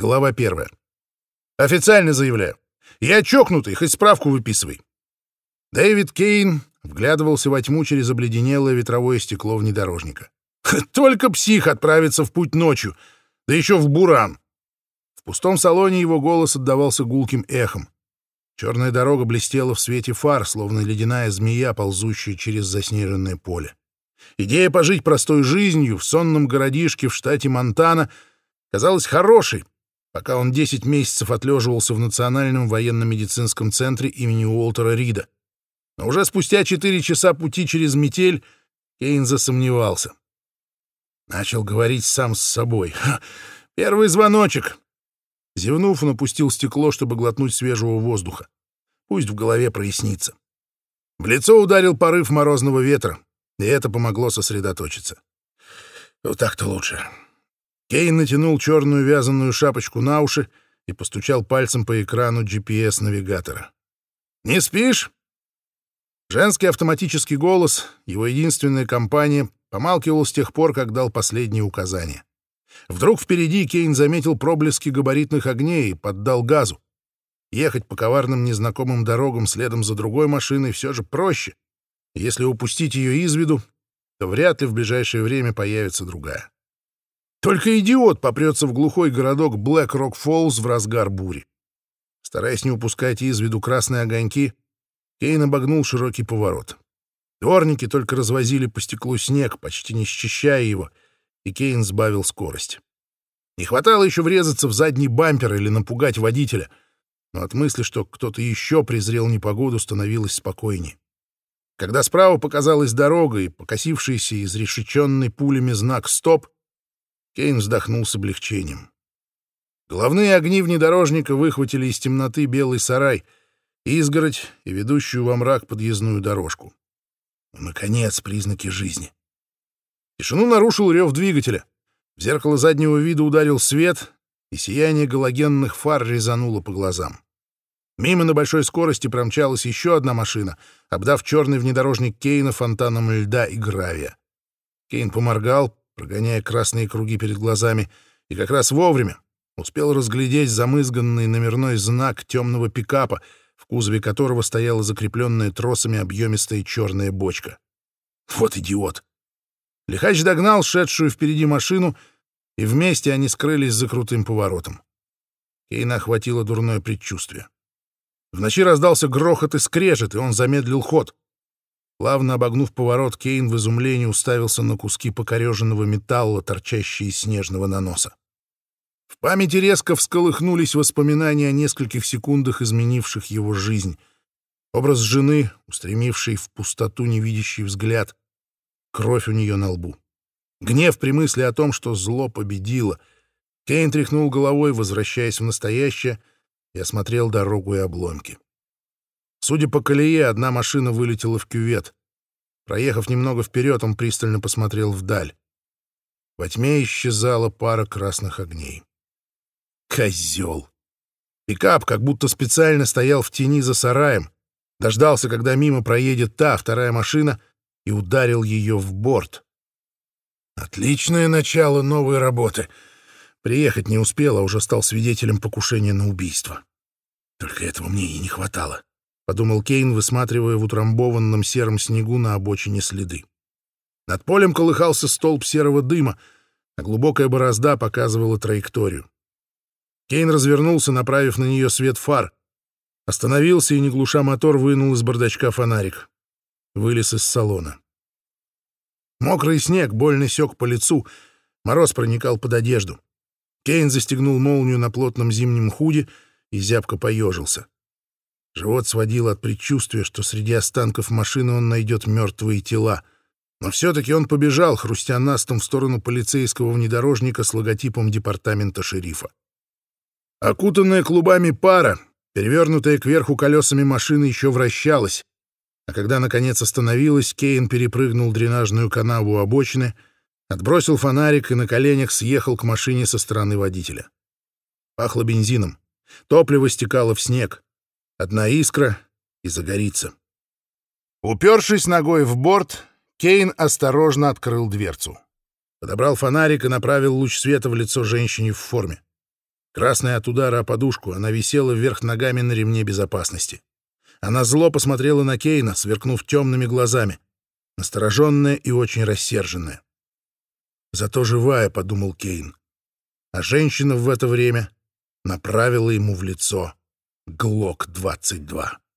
Глава первая. Официально заявляю. Я чокнутый, хоть справку выписывай. Дэвид Кейн вглядывался во тьму через обледенелое ветровое стекло внедорожника. Только псих отправится в путь ночью, да еще в Буран. В пустом салоне его голос отдавался гулким эхом. Черная дорога блестела в свете фар, словно ледяная змея, ползущая через заснеженное поле. Идея пожить простой жизнью в сонном городишке в штате Монтана казалась хорошей, пока он 10 месяцев отлеживался в Национальном военно-медицинском центре имени Уолтера Рида. Но уже спустя 4 часа пути через метель Кейн засомневался. Начал говорить сам с собой. «Первый звоночек!» Зевнув, он опустил стекло, чтобы глотнуть свежего воздуха. Пусть в голове прояснится. В лицо ударил порыв морозного ветра, и это помогло сосредоточиться. Вот так-то лучше. Кейн натянул черную вязаную шапочку на уши и постучал пальцем по экрану GPS-навигатора. «Не спишь?» Женский автоматический голос, его единственная компания, помалкивал с тех пор, как дал последние указания. Вдруг впереди Кейн заметил проблески габаритных огней и поддал газу. Ехать по коварным незнакомым дорогам следом за другой машиной все же проще. Если упустить ее из виду, то вряд ли в ближайшее время появится другая. Только идиот попрется в глухой городок Блэк Рок Фоллс в разгар бури. Стараясь не упускать из виду красные огоньки, Кейн обогнул широкий поворот. Дворники только развозили по стеклу снег, почти не счищая его, и Кейн сбавил скорость. Не хватало еще врезаться в задний бампер или напугать водителя, но от мысли, что кто-то еще презрел непогоду, становилось спокойнее. Когда справа показалась дорога и покосившийся изрешеченный пулями знак «Стоп», Кейн вздохнул с облегчением. Головные огни внедорожника выхватили из темноты белый сарай, изгородь и ведущую во мрак подъездную дорожку. Ну, наконец, признаки жизни. Тишину нарушил рев двигателя. В зеркало заднего вида ударил свет, и сияние галогенных фар резануло по глазам. Мимо на большой скорости промчалась еще одна машина, обдав черный внедорожник Кейна фонтаном льда и гравия. Кейн поморгал, прогоняя красные круги перед глазами, и как раз вовремя успел разглядеть замызганный номерной знак темного пикапа, в кузове которого стояла закрепленная тросами объемистая черная бочка. Вот идиот! Лихач догнал шедшую впереди машину, и вместе они скрылись за крутым поворотом. Кейна охватило дурное предчувствие. В ночи раздался грохот и скрежет, и он замедлил ход. Плавно обогнув поворот, Кейн в изумлении уставился на куски покореженного металла, торчащие из снежного наноса. В памяти резко всколыхнулись воспоминания о нескольких секундах, изменивших его жизнь. Образ жены, устремившей в пустоту невидящий взгляд, кровь у нее на лбу. Гнев при мысли о том, что зло победило. Кейн тряхнул головой, возвращаясь в настоящее, и осмотрел дорогу и обломки. Судя по колее, одна машина вылетела в кювет. Проехав немного вперед, он пристально посмотрел вдаль. Во тьме исчезала пара красных огней. Козел! Пикап как будто специально стоял в тени за сараем, дождался, когда мимо проедет та, вторая машина, и ударил ее в борт. Отличное начало новой работы. Приехать не успел, а уже стал свидетелем покушения на убийство. Только этого мне и не хватало подумал Кейн, высматривая в утрамбованном сером снегу на обочине следы. Над полем колыхался столб серого дыма, а глубокая борозда показывала траекторию. Кейн развернулся, направив на нее свет фар. Остановился и, не глуша мотор, вынул из бардачка фонарик. Вылез из салона. Мокрый снег больно сёк по лицу, мороз проникал под одежду. Кейн застегнул молнию на плотном зимнем худе и зябко поежился. Живот сводил от предчувствия, что среди останков машины он найдет мертвые тела. Но все-таки он побежал, хрустя настом в сторону полицейского внедорожника с логотипом департамента шерифа. Окутанная клубами пара, перевернутая кверху колесами машины, еще вращалась. А когда, наконец, остановилась, Кейн перепрыгнул дренажную канаву обочины, отбросил фонарик и на коленях съехал к машине со стороны водителя. Пахло бензином. Топливо стекало в снег. Одна искра и загорится. Упершись ногой в борт, Кейн осторожно открыл дверцу. Подобрал фонарик и направил луч света в лицо женщине в форме. Красная от удара о подушку, она висела вверх ногами на ремне безопасности. Она зло посмотрела на Кейна, сверкнув темными глазами, настороженная и очень рассерженная. «Зато живая», — подумал Кейн. А женщина в это время направила ему в лицо ГЛОК-22.